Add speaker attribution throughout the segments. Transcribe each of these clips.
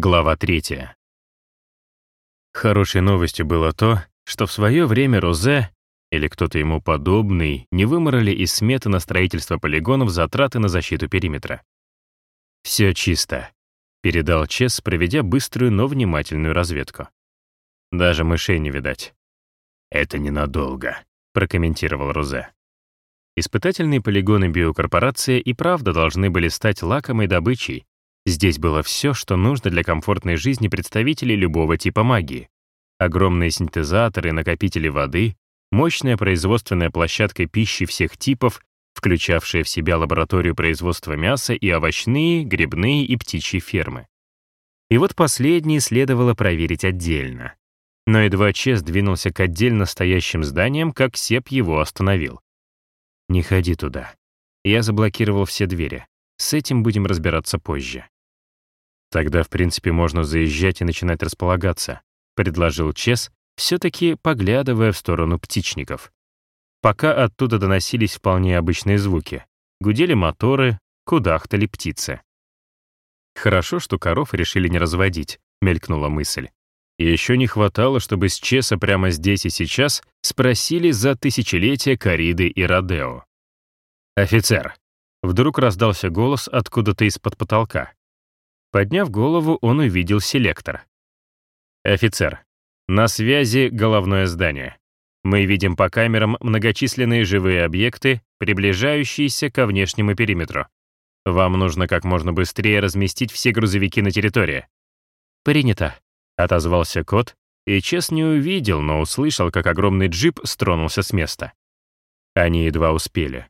Speaker 1: Глава третья. Хорошей новостью было то, что в свое время Розе или кто-то ему подобный не выморали из сметы на строительство полигонов затраты на защиту периметра. «Все чисто», — передал Чес, проведя быструю, но внимательную разведку. «Даже мышей не видать». «Это ненадолго», — прокомментировал Розе. Испытательные полигоны биокорпорации и правда должны были стать лакомой добычей. Здесь было все, что нужно для комфортной жизни представителей любого типа магии. Огромные синтезаторы, накопители воды, мощная производственная площадка пищи всех типов, включавшая в себя лабораторию производства мяса и овощные, грибные и птичьи фермы. И вот последние следовало проверить отдельно. Но едва Чес двинулся к отдельно стоящим зданиям, как Сеп его остановил. «Не ходи туда. Я заблокировал все двери. С этим будем разбираться позже». «Тогда, в принципе, можно заезжать и начинать располагаться», — предложил Чес, все-таки поглядывая в сторону птичников. Пока оттуда доносились вполне обычные звуки. Гудели моторы, кудахтали птицы. «Хорошо, что коров решили не разводить», — мелькнула мысль. Еще не хватало, чтобы с Чеса прямо здесь и сейчас спросили за тысячелетия кориды и Родео. «Офицер!» Вдруг раздался голос откуда-то из-под потолка. Подняв голову, он увидел селектор. «Офицер, на связи головное здание. Мы видим по камерам многочисленные живые объекты, приближающиеся ко внешнему периметру. Вам нужно как можно быстрее разместить все грузовики на территории». «Принято», Отозвался кот, и Чес не увидел, но услышал, как огромный джип стронулся с места. Они едва успели.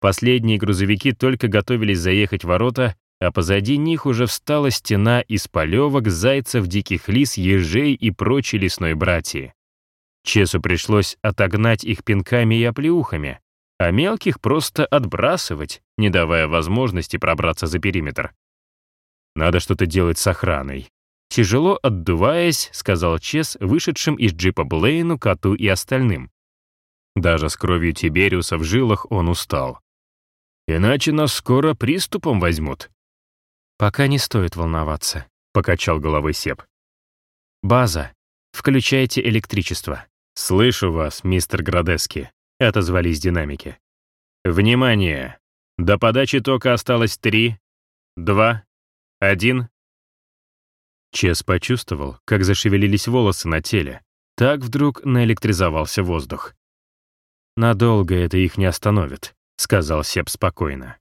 Speaker 1: Последние грузовики только готовились заехать в ворота, а позади них уже встала стена из полевок, зайцев, диких лис, ежей и прочей лесной братьи. Чесу пришлось отогнать их пинками и оплеухами, а мелких просто отбрасывать, не давая возможности пробраться за периметр. Надо что-то делать с охраной. Тяжело отдуваясь, сказал Чес, вышедшим из джипа Блейну, коту и остальным. Даже с кровью Тибериуса в жилах он устал. «Иначе нас скоро приступом возьмут».
Speaker 2: «Пока не стоит волноваться», —
Speaker 1: покачал головой Сеп.
Speaker 2: «База, включайте электричество».
Speaker 1: «Слышу вас, мистер Градески», — отозвались динамики. «Внимание! До подачи тока осталось три, два, один, Чес почувствовал, как зашевелились волосы на теле. Так вдруг наэлектризовался воздух. «Надолго это их не остановит», — сказал Сеп спокойно.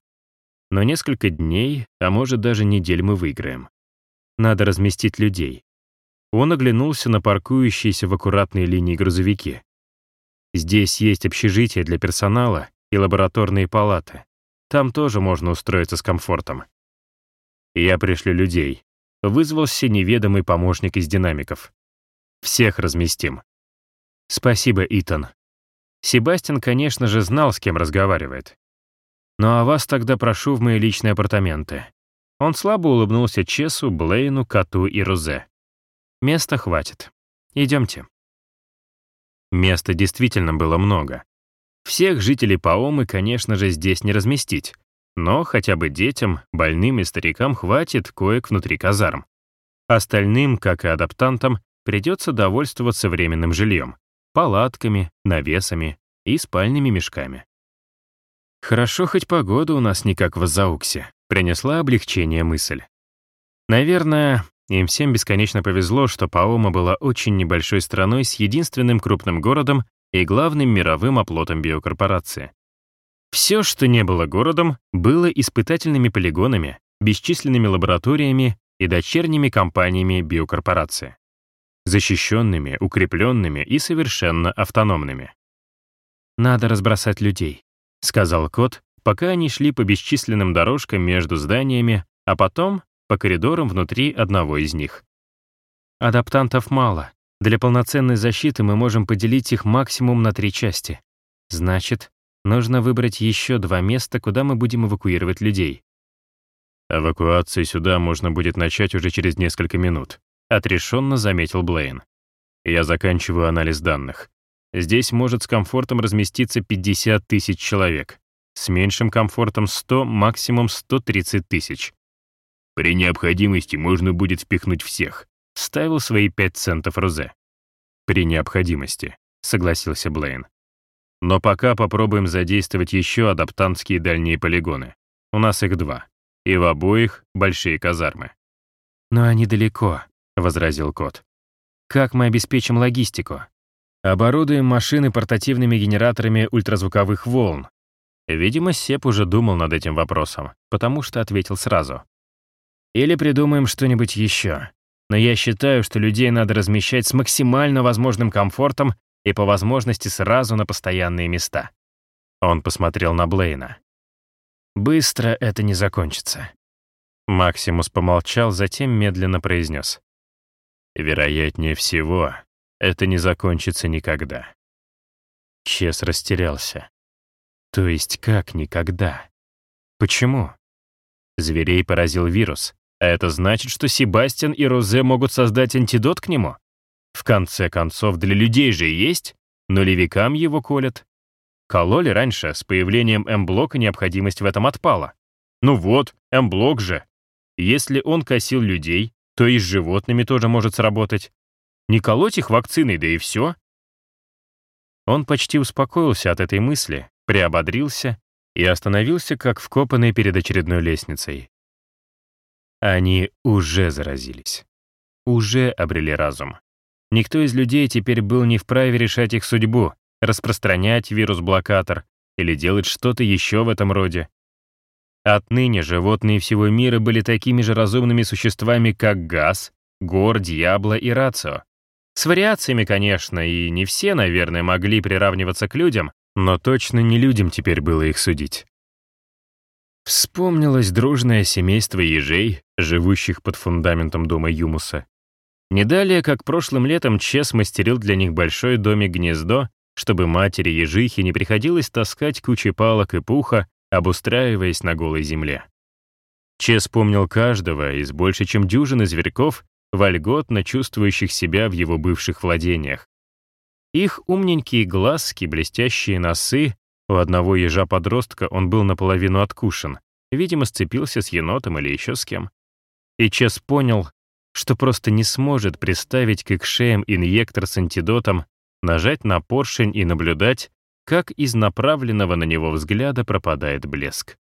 Speaker 1: «Но несколько дней, а может даже недель мы выиграем. Надо разместить людей». Он оглянулся на паркующиеся в аккуратной линии грузовики. «Здесь есть общежитие для персонала и лабораторные палаты. Там тоже можно устроиться с комфортом. Я пришлю людей, вызвался неведомый помощник из динамиков. «Всех разместим». «Спасибо, Итан». Себастьян, конечно же, знал, с кем разговаривает. «Ну а вас тогда прошу в мои личные апартаменты». Он слабо улыбнулся Чесу, Блейну, Коту и Розе. «Места хватит. Идемте». Места действительно было много. Всех жителей Паомы, конечно же, здесь не разместить, но хотя бы детям, больным и старикам хватит коек внутри казарм. Остальным, как и адаптантам, придется довольствоваться временным жильем, палатками, навесами и спальными мешками. «Хорошо, хоть погода у нас не как в Азауксе», — принесла облегчение мысль. Наверное, им всем бесконечно повезло, что Паома была очень небольшой страной с единственным крупным городом и главным мировым оплотом биокорпорации. Все, что не было городом, было испытательными полигонами, бесчисленными лабораториями и дочерними компаниями биокорпорации. Защищенными, укрепленными и совершенно автономными. «Надо разбросать людей», — сказал кот, пока они шли по бесчисленным дорожкам между зданиями, а потом по коридорам внутри одного из них. Адаптантов мало. Для полноценной защиты мы можем поделить их максимум на три части. Значит, Нужно выбрать еще два места, куда мы будем эвакуировать людей. Эвакуацию сюда можно будет начать уже через несколько минут, отрешенно заметил Блейн. Я заканчиваю анализ данных. Здесь может с комфортом разместиться 50 тысяч человек. С меньшим комфортом 100, максимум 130 тысяч. При необходимости можно будет впихнуть всех. Ставил свои пять центов Розе. При необходимости, согласился Блейн. Но пока попробуем задействовать еще адаптантские дальние полигоны. У нас их два. И в обоих большие казармы.
Speaker 2: «Но они далеко», — возразил кот. «Как мы обеспечим логистику?» «Оборудуем машины портативными генераторами ультразвуковых волн». Видимо, Сеп уже думал над этим вопросом, потому что ответил сразу. «Или придумаем что-нибудь еще. Но я считаю, что людей надо размещать с максимально возможным комфортом и по возможности сразу на постоянные места». Он посмотрел на Блейна. «Быстро это не закончится». Максимус помолчал, затем медленно произнес. «Вероятнее всего, это не закончится никогда». Чес растерялся. То есть как никогда? Почему? Зверей поразил вирус, а это значит, что Себастьян и Розе могут создать антидот к нему? В конце концов, для людей же есть, но левикам его колят. Кололи раньше, с появлением М-блока необходимость в этом отпала. Ну вот, М-блок же. Если он косил людей, то и с животными тоже может сработать. Не колоть их вакциной, да и все. Он почти успокоился от этой мысли, приободрился и остановился, как вкопанный перед очередной лестницей. Они уже заразились. Уже обрели разум. Никто из людей теперь был не вправе решать их судьбу, распространять вирус-блокатор или делать что-то еще в этом роде. Отныне животные всего мира были такими же разумными существами, как Газ, Гор, Дьябло и Рацио. С вариациями, конечно, и не все, наверное, могли приравниваться к людям, но точно не людям теперь было их судить. Вспомнилось дружное семейство ежей, живущих под фундаментом дома Юмуса. Не далее, как прошлым летом Чес мастерил для них большой домик-гнездо, чтобы матери ежихи не приходилось таскать кучи палок и пуха, обустраиваясь на голой земле. Чес помнил каждого из больше чем дюжины зверьков, вольготно чувствующих себя в его бывших владениях. Их умненькие глазки, блестящие носы, у одного ежа-подростка он был наполовину откушен, видимо, сцепился с енотом или еще с кем. И Чес понял, что просто не сможет приставить к их шеям инъектор с антидотом, нажать на поршень и наблюдать, как из направленного на него взгляда пропадает блеск.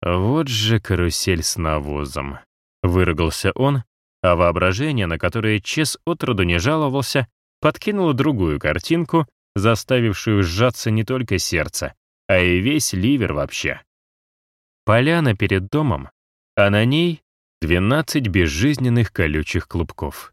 Speaker 2: «Вот же карусель с навозом», — выругался он, а воображение, на которое Чес отроду не жаловался, подкинуло другую картинку, заставившую сжаться не только сердце, а и весь ливер вообще. Поляна перед домом, а на ней 12 безжизненных колючих клубков.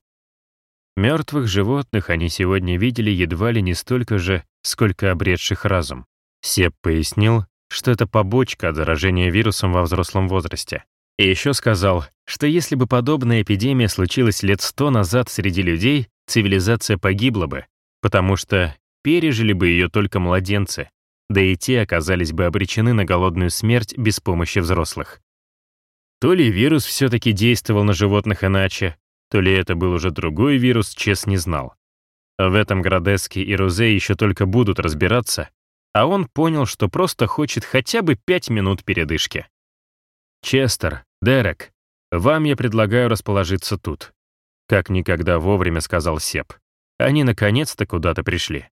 Speaker 2: Мертвых животных они сегодня видели едва ли не столько же, сколько обретших разум. Сеп пояснил, что это побочка от заражения вирусом во взрослом возрасте. И еще сказал, что если бы подобная эпидемия случилась лет сто назад среди людей, цивилизация погибла бы, потому что пережили бы ее только младенцы, да и те оказались бы обречены на голодную смерть без помощи взрослых. То ли вирус все-таки действовал на животных иначе, то ли это был уже другой вирус, Чес не знал. В этом Градески и Розе еще только будут разбираться, а он понял, что просто хочет хотя бы пять минут передышки. «Честер, Дерек, вам я предлагаю расположиться тут», как никогда вовремя сказал Сеп. Они наконец-то куда-то пришли.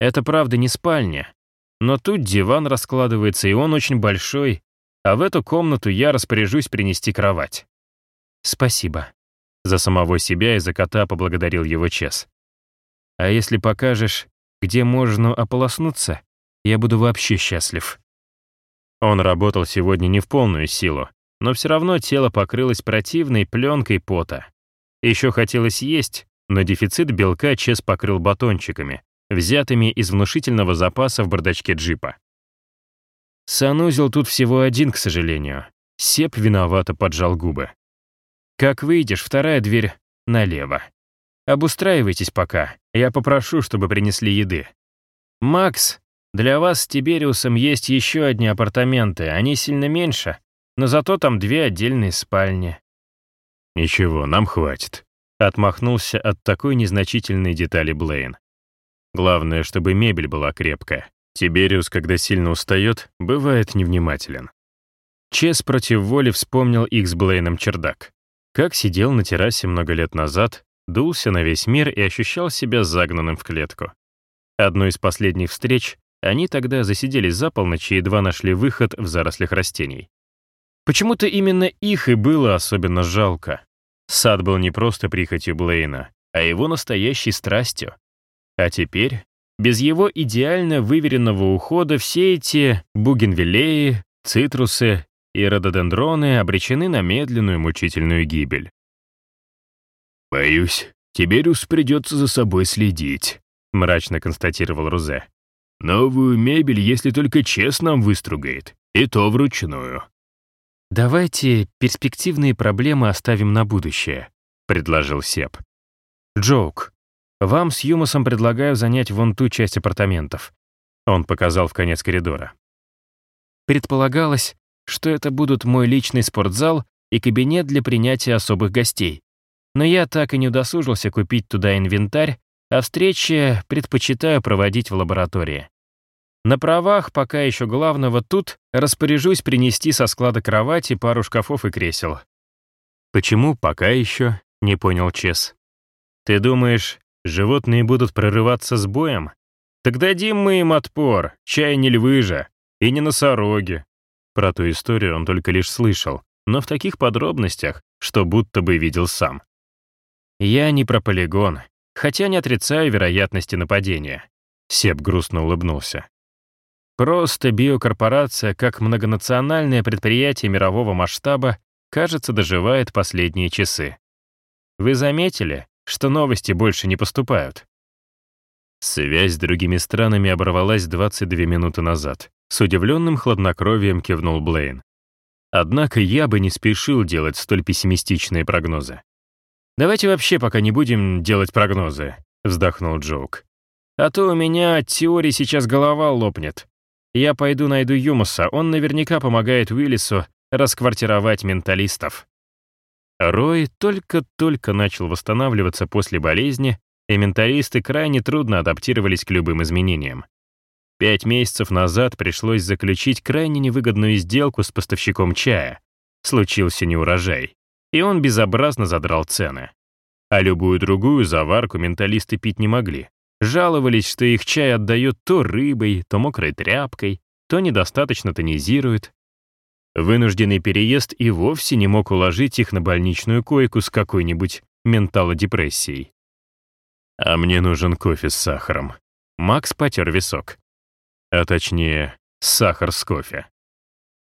Speaker 2: Это, правда, не спальня, но тут диван раскладывается, и он очень большой, а в эту комнату я распоряжусь принести кровать. Спасибо. За самого себя и за кота поблагодарил его Чес. А если покажешь, где можно ополоснуться, я буду вообще счастлив. Он работал сегодня не в полную силу, но все равно тело покрылось противной пленкой пота. Еще хотелось есть, но дефицит белка Чес покрыл батончиками, взятыми из внушительного запаса в бардачке джипа. Санузел тут всего один, к сожалению. Сеп виновато поджал губы. Как выйдешь, вторая дверь налево. Обустраивайтесь пока, я попрошу, чтобы принесли еды. Макс, для вас с Тибериусом есть еще одни апартаменты, они сильно меньше, но зато там две отдельные спальни. Ничего, нам хватит. Отмахнулся от такой незначительной детали Блейн. Главное, чтобы мебель была крепкая. Тибериус, когда сильно устает, бывает невнимателен. Чес против воли вспомнил их с Блейном чердак. Как сидел на террасе много лет назад, дулся на весь мир и ощущал себя загнанным в клетку. Одну из последних встреч они тогда засиделись за полночь и едва нашли выход в зарослях растений. Почему-то именно их и было особенно жалко. Сад был не просто прихотью Блейна, а его настоящей страстью. А теперь, без его идеально выверенного ухода, все эти бугенвиллеи, цитрусы и рододендроны обречены на медленную мучительную гибель.
Speaker 1: «Боюсь, Рус придется за собой следить», —
Speaker 2: мрачно констатировал Рузе.
Speaker 1: «Новую мебель, если только честно выстругает, и то вручную».
Speaker 2: «Давайте перспективные проблемы оставим на будущее», — предложил Сеп. «Джоук, вам с Юмосом предлагаю занять вон ту часть апартаментов». Он показал в конец коридора. Предполагалось, что это будут мой личный спортзал и кабинет для принятия особых гостей. Но я так и не удосужился купить туда инвентарь, а встречи предпочитаю проводить в лаборатории. На правах пока еще главного тут распоряжусь принести со склада кровати пару шкафов и кресел. «Почему пока еще?» — не понял Чес. «Ты думаешь, животные будут прорываться с боем? Так дадим мы им отпор, чай не львы же, и не носороги». Про ту историю он только лишь слышал, но в таких подробностях, что будто бы видел сам. «Я не про полигон, хотя не отрицаю вероятности нападения», — Сеп грустно улыбнулся. Просто биокорпорация, как многонациональное предприятие мирового масштаба, кажется, доживает последние часы. Вы заметили, что новости больше не поступают? Связь с другими странами оборвалась 22 минуты назад. С удивленным хладнокровием кивнул Блейн. Однако я бы не спешил делать столь пессимистичные прогнозы. «Давайте вообще пока не будем делать прогнозы», — вздохнул Джоук. «А то у меня от теории сейчас голова лопнет. Я пойду найду Юмуса, он наверняка помогает Уиллису расквартировать менталистов. Рой только-только начал восстанавливаться после болезни, и менталисты крайне трудно адаптировались к любым изменениям. Пять месяцев назад пришлось заключить крайне невыгодную сделку с поставщиком чая. Случился неурожай, и он безобразно задрал цены. А любую другую заварку менталисты пить не могли. Жаловались, что их чай отдает то рыбой, то мокрой тряпкой, то недостаточно тонизирует. Вынужденный переезд и вовсе не мог уложить их на больничную койку с какой-нибудь менталодепрессией. «А мне нужен кофе с сахаром». Макс потер висок. А точнее, сахар с кофе.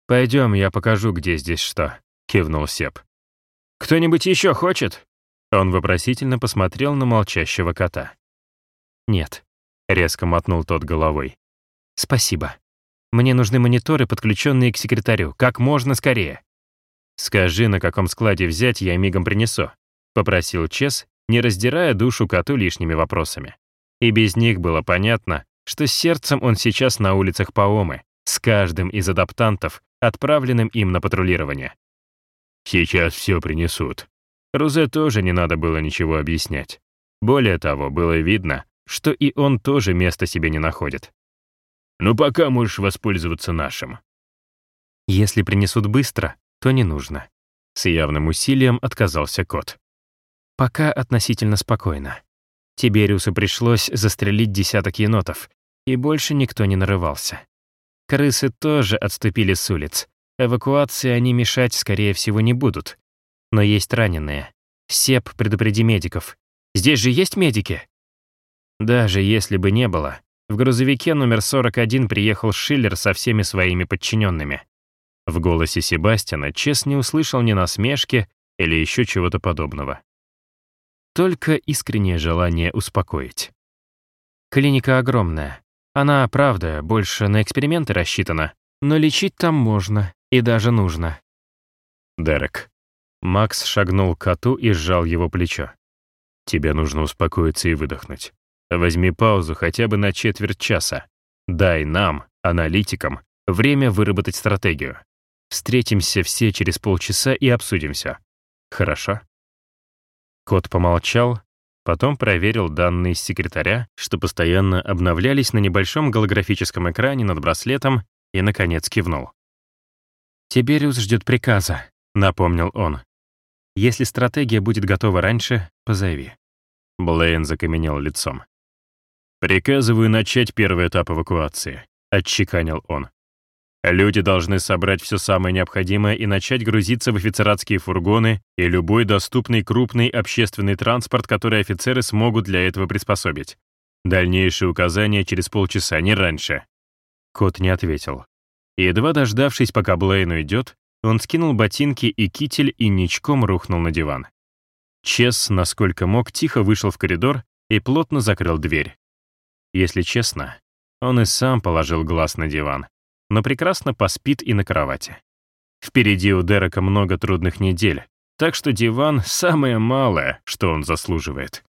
Speaker 2: «Пойдем, я покажу, где здесь что», — кивнул Сеп. «Кто-нибудь еще хочет?» Он вопросительно посмотрел на молчащего кота. «Нет», — резко мотнул тот головой. «Спасибо. Мне нужны мониторы, подключенные к секретарю, как можно скорее». «Скажи, на каком складе взять, я мигом принесу», — попросил Чес, не раздирая душу коту лишними вопросами. И без них было понятно, что с сердцем он сейчас на улицах Паомы, с каждым из адаптантов, отправленным им на патрулирование. «Сейчас все принесут». Рузе тоже не надо было ничего объяснять. Более того, было видно, что и он тоже места себе не находит. «Ну пока можешь воспользоваться нашим». «Если принесут быстро, то не нужно». С явным усилием отказался кот. «Пока относительно спокойно. Тибериусу пришлось застрелить десяток енотов, и больше никто не нарывался. Крысы тоже отступили с улиц. Эвакуации они мешать, скорее всего, не будут. Но есть раненые. Сеп, предупреди медиков. Здесь же есть медики?» Даже если бы не было, в грузовике номер 41 приехал Шиллер со всеми своими подчиненными. В голосе Себастьяна Чес не услышал ни насмешки или еще чего-то подобного. Только искреннее желание успокоить. Клиника огромная. Она, правда, больше на эксперименты рассчитана, но лечить там можно и даже нужно. Дерек. Макс шагнул к коту и сжал его плечо. Тебе нужно успокоиться и выдохнуть. Возьми паузу хотя бы на четверть часа. Дай нам, аналитикам, время выработать стратегию. Встретимся все через полчаса и обсудим все. Хорошо?» Кот помолчал, потом проверил данные секретаря, что постоянно обновлялись на небольшом голографическом экране над браслетом, и, наконец, кивнул. «Тибериус ждет приказа», — напомнил он. «Если стратегия будет готова раньше, позови».
Speaker 1: Блейн закаменел лицом. «Приказываю начать первый этап эвакуации», — отчеканил он. «Люди должны собрать все самое необходимое и начать грузиться в офицератские фургоны и любой доступный крупный общественный транспорт, который офицеры смогут для этого приспособить. Дальнейшие указания через полчаса, не раньше».
Speaker 2: Кот не ответил. Едва дождавшись, пока Блейн уйдет, он скинул ботинки и китель и ничком рухнул на диван. Чес, насколько мог, тихо вышел в коридор и плотно закрыл дверь. Если честно, он и сам положил глаз на диван, но прекрасно поспит и на кровати. Впереди у Дерека много трудных недель, так что диван — самое малое, что он заслуживает.